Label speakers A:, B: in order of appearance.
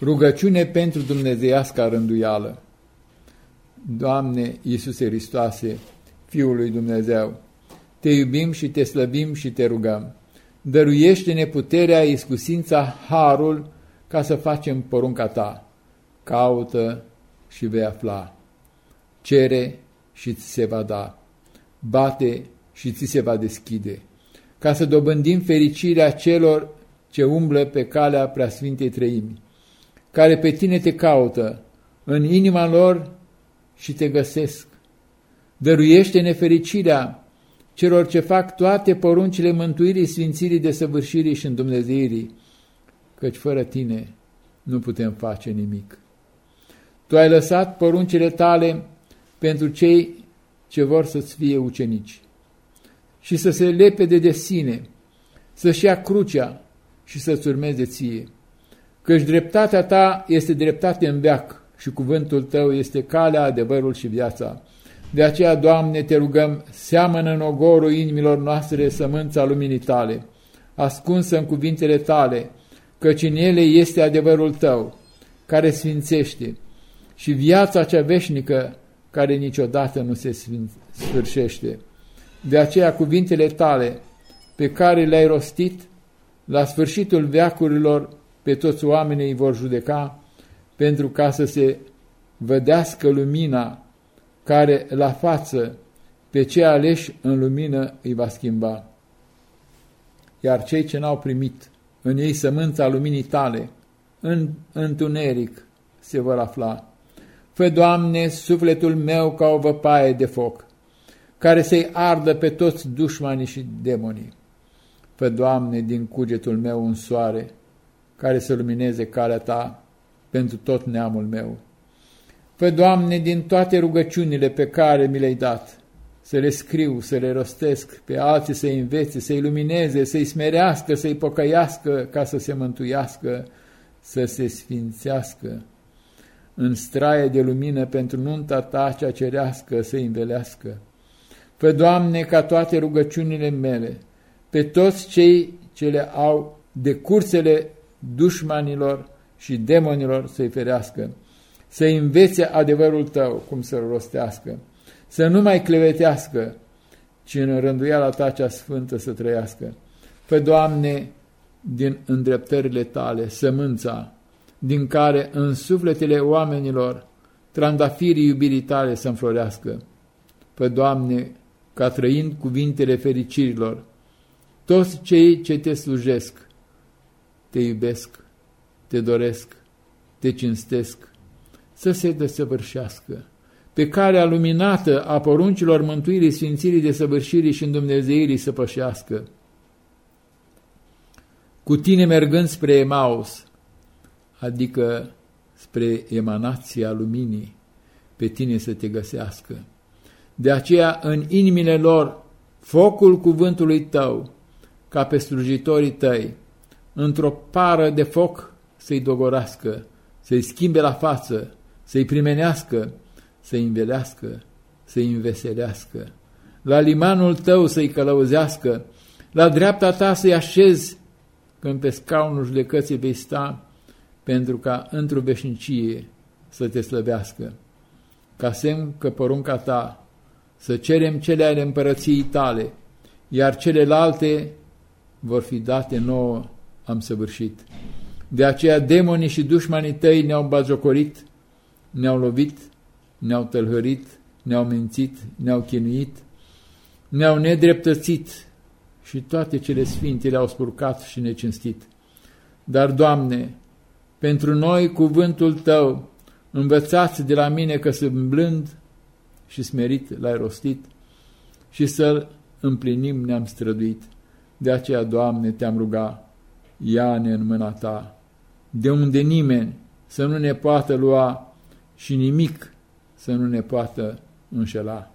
A: Rugăciune pentru Dumnezeiasca rânduială. Doamne Iisuse Hristoase, Fiul lui Dumnezeu, Te iubim și Te slăbim și Te rugăm. Dăruiește-ne puterea, iscusința, harul, ca să facem porunca Ta. Caută și vei afla. Cere și ți se va da. Bate și ți se va deschide. Ca să dobândim fericirea celor ce umblă pe calea preasfintei treimi care pe tine te caută în inima lor și te găsesc. Dăruiește nefericirea celor ce fac toate poruncile mântuirii, sfințirii, desăvârșirii și îndumnezeirii, căci fără tine nu putem face nimic. Tu ai lăsat poruncile tale pentru cei ce vor să-ți fie ucenici și să se lepede de sine, să-și ia crucea și să-ți urmeze ție căci dreptatea ta este dreptate în veac și cuvântul tău este calea, adevărul și viața. De aceea, Doamne, te rugăm, seamănă în ogorul inimilor noastre sămânța luminii tale, ascunsă în cuvintele tale, căci în ele este adevărul tău, care sfințește, și viața cea veșnică, care niciodată nu se sfârșește. De aceea, cuvintele tale, pe care le-ai rostit, la sfârșitul veacurilor, pe toți oamenii îi vor judeca, pentru ca să se vădească lumina care la față pe cei aleși în lumină îi va schimba. Iar cei ce n-au primit în ei sămânța luminii tale, în întuneric se vor afla. Fă, Doamne, sufletul meu ca o văpaie de foc, care să-i ardă pe toți dușmanii și demonii. Fă, Doamne, din cugetul meu un soare, care să lumineze calea Ta pentru tot neamul meu. Fă, Doamne, din toate rugăciunile pe care mi le-ai dat, să le scriu, să le rostesc, pe alții să-i învețe, să-i lumineze, să-i smerească, să-i pocăiască, ca să se mântuiască, să se sfințească. În straie de lumină pentru nunta Ta cea cerească să-i învelească. Fă, Doamne, ca toate rugăciunile mele, pe toți cei ce le au de cursele dușmanilor și demonilor să-i ferească, să-i învețe adevărul tău cum să-l rostească, să nu mai clevetească, ci în rânduiala ta cea sfântă să trăiască. Fă, Doamne, din îndreptările tale, sămânța, din care în sufletele oamenilor trandafirii iubirii tale să înflorească. Fă, Doamne, ca trăind cuvintele fericirilor, toți cei ce te slujesc, te iubesc, te doresc, te cinstesc, să se desăvârșească. Pe calea luminată a poruncilor mântuirii, sfințirii, desăvârșirii și îndumnezeirii să pășească. Cu tine mergând spre Emaus, adică spre emanația luminii, pe tine să te găsească. De aceea, în inimile lor, focul cuvântului tău, ca pe slujitorii tăi, într-o pară de foc să-i dogorească, să-i schimbe la față, să-i primenească, să-i învelească, să-i înveselească. La limanul tău să-i călăuzească, la dreapta ta să-i așezi, când pe scaunul judecății vei sta, pentru ca într-o veșnicie să te slăvească. Ca semn că porunca ta să cerem cele ale împărăției tale, iar celelalte vor fi date nouă am săvârșit. De aceea demonii și dușmanii tăi ne-au bazocorit, ne-au lovit, ne-au tălhărit, ne-au mințit, ne-au chinuit, ne-au nedreptățit și toate cele sfinte le-au spurcat și necinstit. Dar, Doamne, pentru noi cuvântul Tău, învățați de la mine că sunt blând și smerit l-ai rostit și să-l împlinim ne-am străduit. De aceea, Doamne, te-am rugat, ia-ne în mâna ta, de unde nimeni să nu ne poată lua și nimic să nu ne poată înșela.